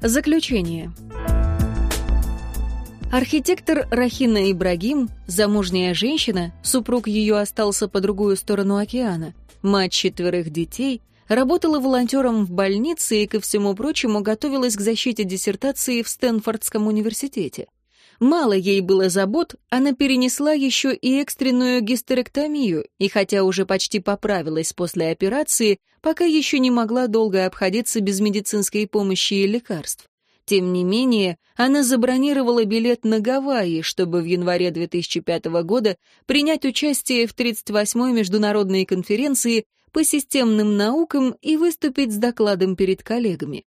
Заключение. Архитектор Рахина Ибрагим, замужняя женщина, супруг ее остался по другую сторону океана, мать четверых детей, работала волонтером в больнице и, ко всему прочему, готовилась к защите диссертации в Стэнфордском университете. Мало ей было забот, она перенесла еще и экстренную гистерэктомию, и хотя уже почти поправилась после операции, пока еще не могла долго обходиться без медицинской помощи и лекарств. Тем не менее, она забронировала билет на Гавайи, чтобы в январе 2005 года принять участие в 38-й международной конференции по системным наукам и выступить с докладом перед коллегами.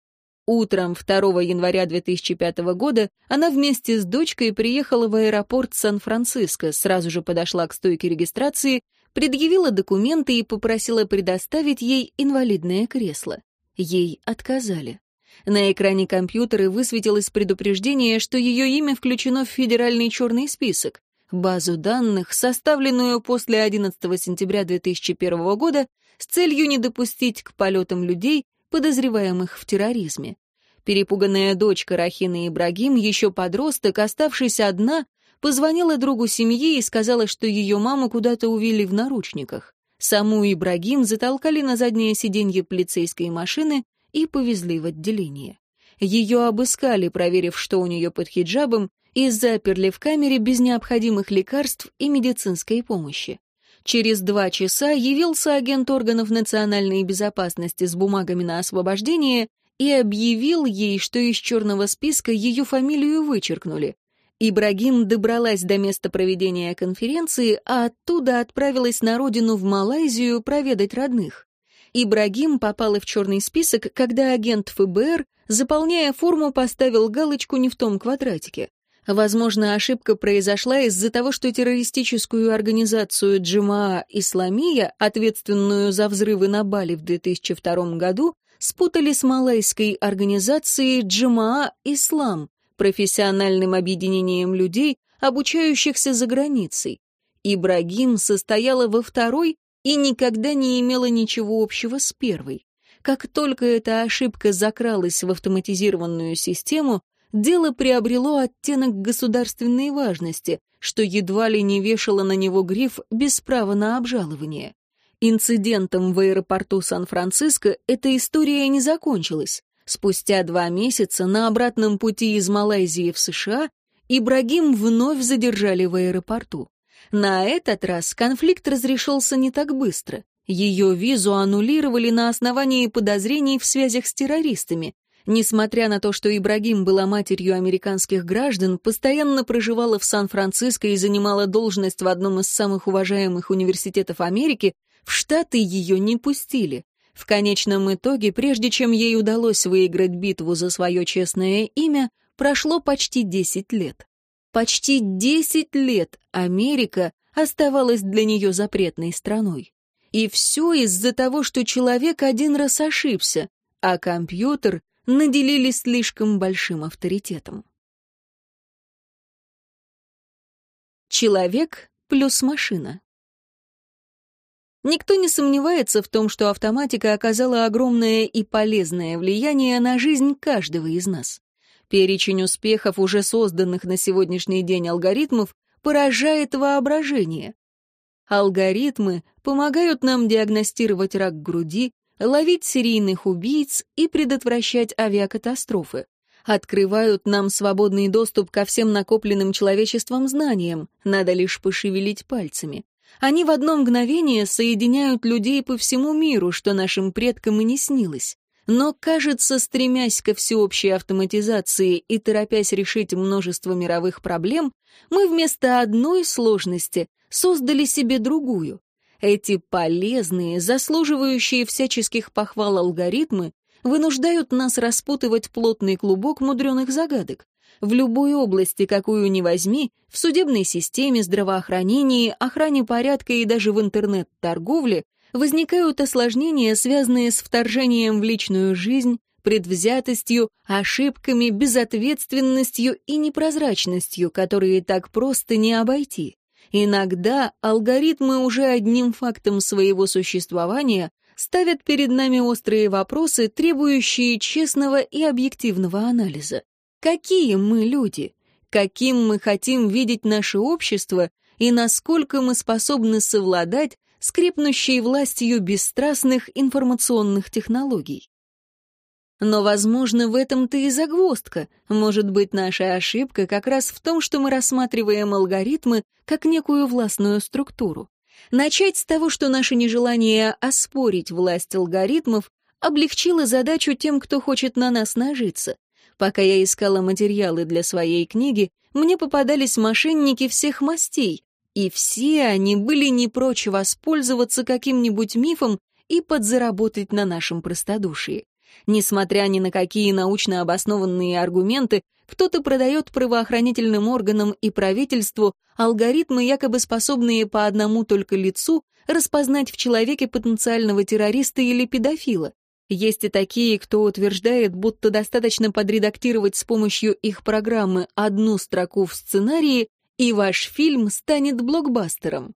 Утром 2 января 2005 года она вместе с дочкой приехала в аэропорт Сан-Франциско, сразу же подошла к стойке регистрации, предъявила документы и попросила предоставить ей инвалидное кресло. Ей отказали. На экране компьютера высветилось предупреждение, что ее имя включено в федеральный черный список, базу данных, составленную после 11 сентября 2001 года с целью не допустить к полетам людей, подозреваемых в терроризме. Перепуганная дочка Рахины Ибрагим, еще подросток, оставшись одна, позвонила другу семьи и сказала, что ее маму куда-то увели в наручниках. Саму Ибрагим затолкали на заднее сиденье полицейской машины и повезли в отделение. Ее обыскали, проверив, что у нее под хиджабом, и заперли в камере без необходимых лекарств и медицинской помощи. Через два часа явился агент органов национальной безопасности с бумагами на освобождение и объявил ей, что из черного списка ее фамилию вычеркнули. Ибрагим добралась до места проведения конференции, а оттуда отправилась на родину в Малайзию проведать родных. Ибрагим попала в черный список, когда агент ФБР, заполняя форму, поставил галочку не в том квадратике. Возможно, ошибка произошла из-за того, что террористическую организацию Джамаа Исламия, ответственную за взрывы на Бали в 2002 году, спутали с малайской организацией Джамаа Ислам, профессиональным объединением людей, обучающихся за границей. Ибрагим состояла во второй и никогда не имела ничего общего с первой. Как только эта ошибка закралась в автоматизированную систему, дело приобрело оттенок государственной важности, что едва ли не вешало на него гриф без права на обжалование. Инцидентом в аэропорту Сан-Франциско эта история не закончилась. Спустя два месяца на обратном пути из Малайзии в США Ибрагим вновь задержали в аэропорту. На этот раз конфликт разрешился не так быстро. Ее визу аннулировали на основании подозрений в связях с террористами, Несмотря на то, что Ибрагим была матерью американских граждан, постоянно проживала в Сан-Франциско и занимала должность в одном из самых уважаемых университетов Америки, в Штаты ее не пустили. В конечном итоге, прежде чем ей удалось выиграть битву за свое честное имя, прошло почти 10 лет. Почти 10 лет Америка оставалась для нее запретной страной. И все из-за того, что человек один раз ошибся, а компьютер наделили слишком большим авторитетом. Человек плюс машина. Никто не сомневается в том, что автоматика оказала огромное и полезное влияние на жизнь каждого из нас. Перечень успехов, уже созданных на сегодняшний день алгоритмов, поражает воображение. Алгоритмы помогают нам диагностировать рак груди, ловить серийных убийц и предотвращать авиакатастрофы. Открывают нам свободный доступ ко всем накопленным человечеством знаниям, надо лишь пошевелить пальцами. Они в одно мгновение соединяют людей по всему миру, что нашим предкам и не снилось. Но, кажется, стремясь ко всеобщей автоматизации и торопясь решить множество мировых проблем, мы вместо одной сложности создали себе другую. Эти полезные, заслуживающие всяческих похвал алгоритмы вынуждают нас распутывать плотный клубок мудреных загадок. В любой области, какую ни возьми, в судебной системе, здравоохранении, охране порядка и даже в интернет-торговле возникают осложнения, связанные с вторжением в личную жизнь, предвзятостью, ошибками, безответственностью и непрозрачностью, которые так просто не обойти. Иногда алгоритмы уже одним фактом своего существования ставят перед нами острые вопросы, требующие честного и объективного анализа. Какие мы люди? Каким мы хотим видеть наше общество и насколько мы способны совладать с крепнущей властью бесстрастных информационных технологий? Но, возможно, в этом-то и загвоздка. Может быть, наша ошибка как раз в том, что мы рассматриваем алгоритмы как некую властную структуру. Начать с того, что наше нежелание оспорить власть алгоритмов облегчило задачу тем, кто хочет на нас нажиться. Пока я искала материалы для своей книги, мне попадались мошенники всех мастей, и все они были не прочь воспользоваться каким-нибудь мифом и подзаработать на нашем простодушии. Несмотря ни на какие научно обоснованные аргументы, кто-то продает правоохранительным органам и правительству алгоритмы, якобы способные по одному только лицу распознать в человеке потенциального террориста или педофила. Есть и такие, кто утверждает, будто достаточно подредактировать с помощью их программы одну строку в сценарии, и ваш фильм станет блокбастером.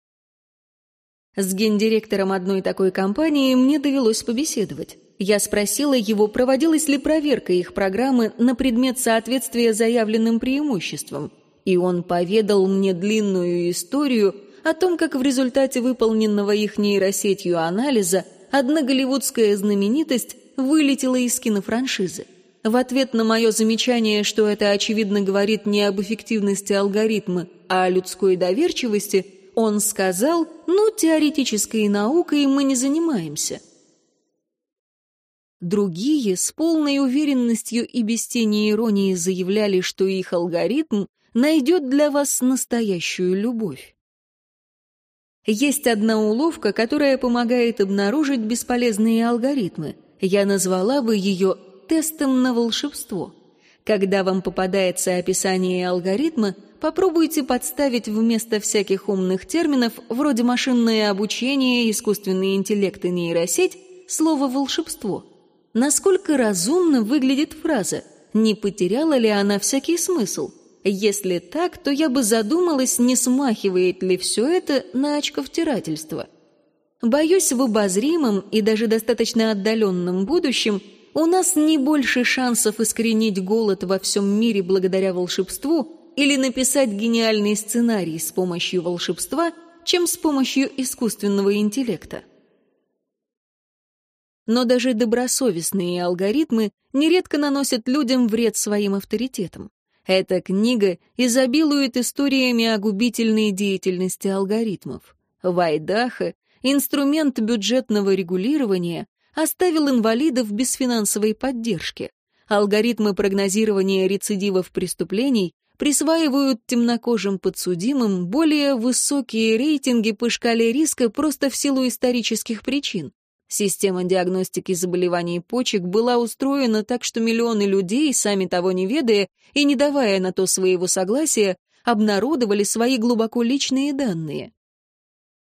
С гендиректором одной такой компании мне довелось побеседовать. Я спросила его, проводилась ли проверка их программы на предмет соответствия заявленным преимуществам, и он поведал мне длинную историю о том, как в результате выполненного их нейросетью анализа одна голливудская знаменитость вылетела из кинофраншизы. В ответ на мое замечание, что это очевидно говорит не об эффективности алгоритма, а о людской доверчивости, он сказал, ну, теоретической наукой мы не занимаемся. Другие с полной уверенностью и без тени иронии заявляли, что их алгоритм найдет для вас настоящую любовь. Есть одна уловка, которая помогает обнаружить бесполезные алгоритмы. Я назвала бы ее тестом на волшебство. Когда вам попадается описание алгоритма, попробуйте подставить вместо всяких умных терминов, вроде машинное обучение, искусственный интеллект и нейросеть, слово «волшебство». Насколько разумно выглядит фраза? Не потеряла ли она всякий смысл? Если так, то я бы задумалась, не смахивает ли все это на очковтирательство. Боюсь, в обозримом и даже достаточно отдаленном будущем у нас не больше шансов искоренить голод во всем мире благодаря волшебству или написать гениальный сценарий с помощью волшебства, чем с помощью искусственного интеллекта. Но даже добросовестные алгоритмы нередко наносят людям вред своим авторитетам. Эта книга изобилует историями о губительной деятельности алгоритмов. В Айдахо инструмент бюджетного регулирования оставил инвалидов без финансовой поддержки. Алгоритмы прогнозирования рецидивов преступлений присваивают темнокожим подсудимым более высокие рейтинги по шкале риска просто в силу исторических причин. Система диагностики заболеваний почек была устроена так, что миллионы людей, сами того не ведая и не давая на то своего согласия, обнародовали свои глубоко личные данные.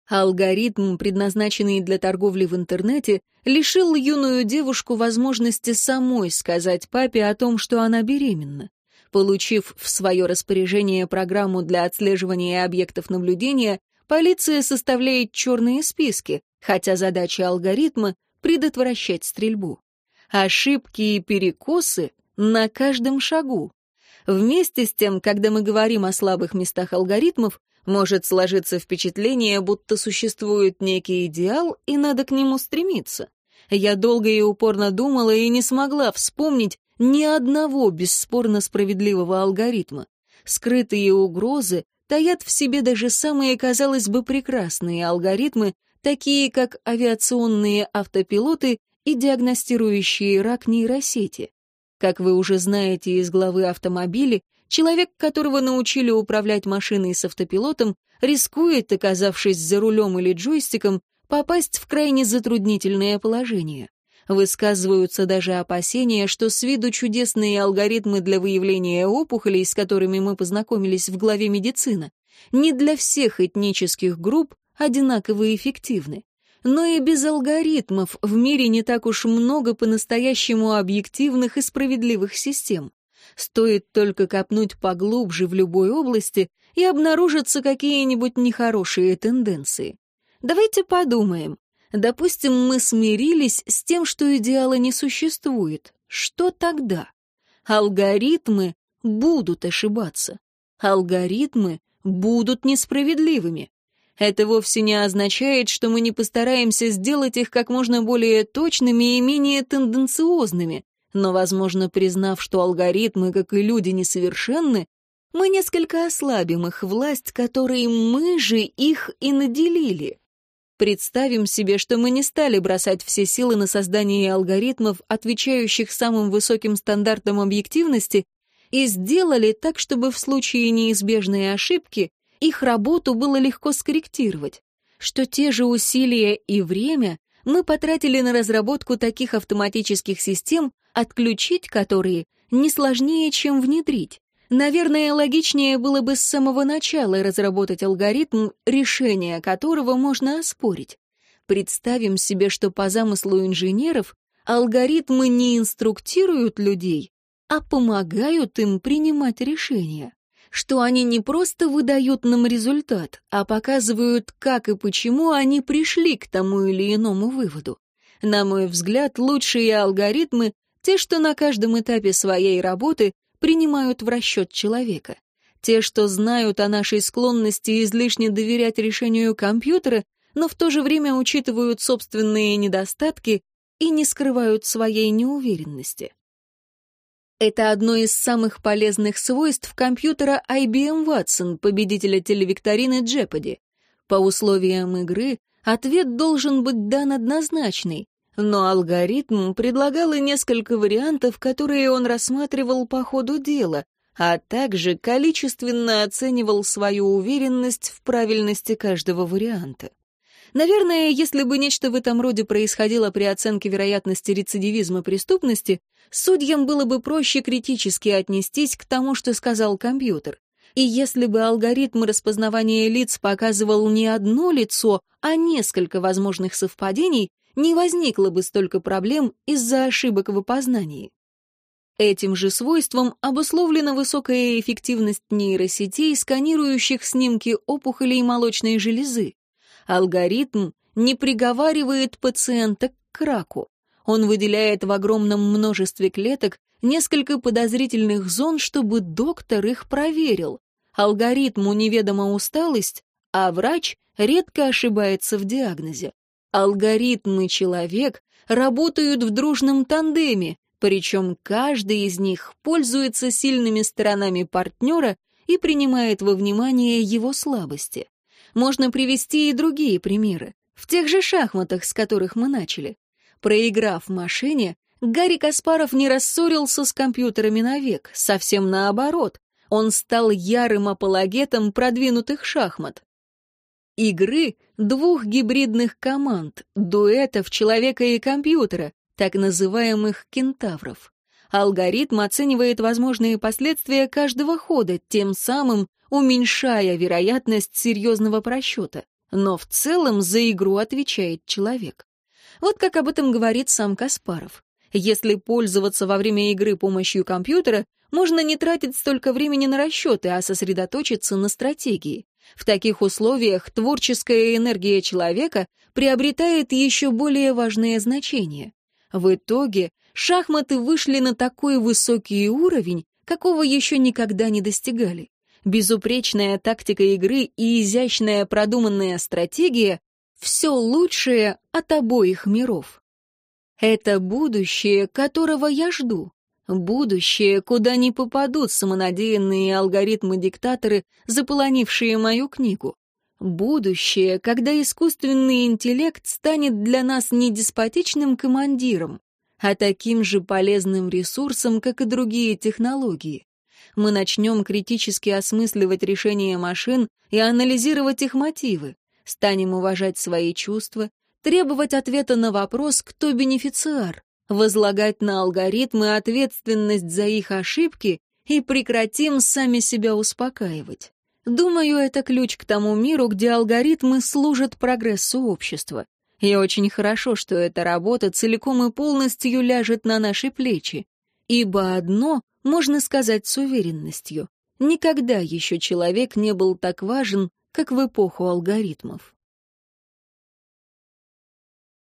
Алгоритм, предназначенный для торговли в интернете, лишил юную девушку возможности самой сказать папе о том, что она беременна. Получив в свое распоряжение программу для отслеживания объектов наблюдения, полиция составляет черные списки, хотя задача алгоритма — предотвращать стрельбу. Ошибки и перекосы на каждом шагу. Вместе с тем, когда мы говорим о слабых местах алгоритмов, может сложиться впечатление, будто существует некий идеал, и надо к нему стремиться. Я долго и упорно думала и не смогла вспомнить ни одного бесспорно справедливого алгоритма. Скрытые угрозы таят в себе даже самые, казалось бы, прекрасные алгоритмы, такие как авиационные автопилоты и диагностирующие рак нейросети. Как вы уже знаете из главы «Автомобили», человек, которого научили управлять машиной с автопилотом, рискует, оказавшись за рулем или джойстиком, попасть в крайне затруднительное положение. Высказываются даже опасения, что с виду чудесные алгоритмы для выявления опухолей, с которыми мы познакомились в главе «Медицина», не для всех этнических групп одинаково эффективны. Но и без алгоритмов в мире не так уж много по-настоящему объективных и справедливых систем. Стоит только копнуть поглубже в любой области, и обнаружатся какие-нибудь нехорошие тенденции. Давайте подумаем. Допустим, мы смирились с тем, что идеала не существует. Что тогда? Алгоритмы будут ошибаться. Алгоритмы будут несправедливыми. Это вовсе не означает, что мы не постараемся сделать их как можно более точными и менее тенденциозными, но, возможно, признав, что алгоритмы, как и люди, несовершенны, мы несколько ослабим их власть, которой мы же их и наделили. Представим себе, что мы не стали бросать все силы на создание алгоритмов, отвечающих самым высоким стандартам объективности, и сделали так, чтобы в случае неизбежной ошибки их работу было легко скорректировать, что те же усилия и время мы потратили на разработку таких автоматических систем, отключить которые не сложнее, чем внедрить. Наверное, логичнее было бы с самого начала разработать алгоритм, решение которого можно оспорить. Представим себе, что по замыслу инженеров алгоритмы не инструктируют людей, а помогают им принимать решения. Что они не просто выдают нам результат, а показывают, как и почему они пришли к тому или иному выводу. На мой взгляд, лучшие алгоритмы — те, что на каждом этапе своей работы принимают в расчет человека. Те, что знают о нашей склонности излишне доверять решению компьютера, но в то же время учитывают собственные недостатки и не скрывают своей неуверенности. Это одно из самых полезных свойств компьютера IBM Watson, победителя телевикторины Jeopardy. По условиям игры ответ должен быть дан однозначный, но алгоритм предлагал и несколько вариантов, которые он рассматривал по ходу дела, а также количественно оценивал свою уверенность в правильности каждого варианта. Наверное, если бы нечто в этом роде происходило при оценке вероятности рецидивизма преступности, судьям было бы проще критически отнестись к тому, что сказал компьютер. И если бы алгоритм распознавания лиц показывал не одно лицо, а несколько возможных совпадений, не возникло бы столько проблем из-за ошибок в опознании. Этим же свойством обусловлена высокая эффективность нейросетей, сканирующих снимки опухолей молочной железы. Алгоритм не приговаривает пациента к раку. Он выделяет в огромном множестве клеток несколько подозрительных зон, чтобы доктор их проверил. Алгоритму неведома усталость, а врач редко ошибается в диагнозе. Алгоритм и человек работают в дружном тандеме, причем каждый из них пользуется сильными сторонами партнера и принимает во внимание его слабости. Можно привести и другие примеры. В тех же шахматах, с которых мы начали. Проиграв машине, Гарри Каспаров не рассорился с компьютерами навек, совсем наоборот. Он стал ярым апологетом продвинутых шахмат. Игры двух гибридных команд, дуэтов человека и компьютера, так называемых кентавров. Алгоритм оценивает возможные последствия каждого хода, тем самым уменьшая вероятность серьезного просчета. Но в целом за игру отвечает человек. Вот как об этом говорит сам Каспаров. Если пользоваться во время игры помощью компьютера, можно не тратить столько времени на расчеты, а сосредоточиться на стратегии. В таких условиях творческая энергия человека приобретает еще более важное значение. В итоге шахматы вышли на такой высокий уровень, какого еще никогда не достигали безупречная тактика игры и изящная продуманная стратегия — все лучшее от обоих миров. Это будущее, которого я жду. Будущее, куда не попадут самонадеянные алгоритмы-диктаторы, заполонившие мою книгу. Будущее, когда искусственный интеллект станет для нас не деспотичным командиром, а таким же полезным ресурсом, как и другие технологии мы начнем критически осмысливать решения машин и анализировать их мотивы, станем уважать свои чувства, требовать ответа на вопрос, кто бенефициар, возлагать на алгоритмы ответственность за их ошибки и прекратим сами себя успокаивать. Думаю, это ключ к тому миру, где алгоритмы служат прогрессу общества. И очень хорошо, что эта работа целиком и полностью ляжет на наши плечи, ибо одно можно сказать с уверенностью. Никогда еще человек не был так важен, как в эпоху алгоритмов.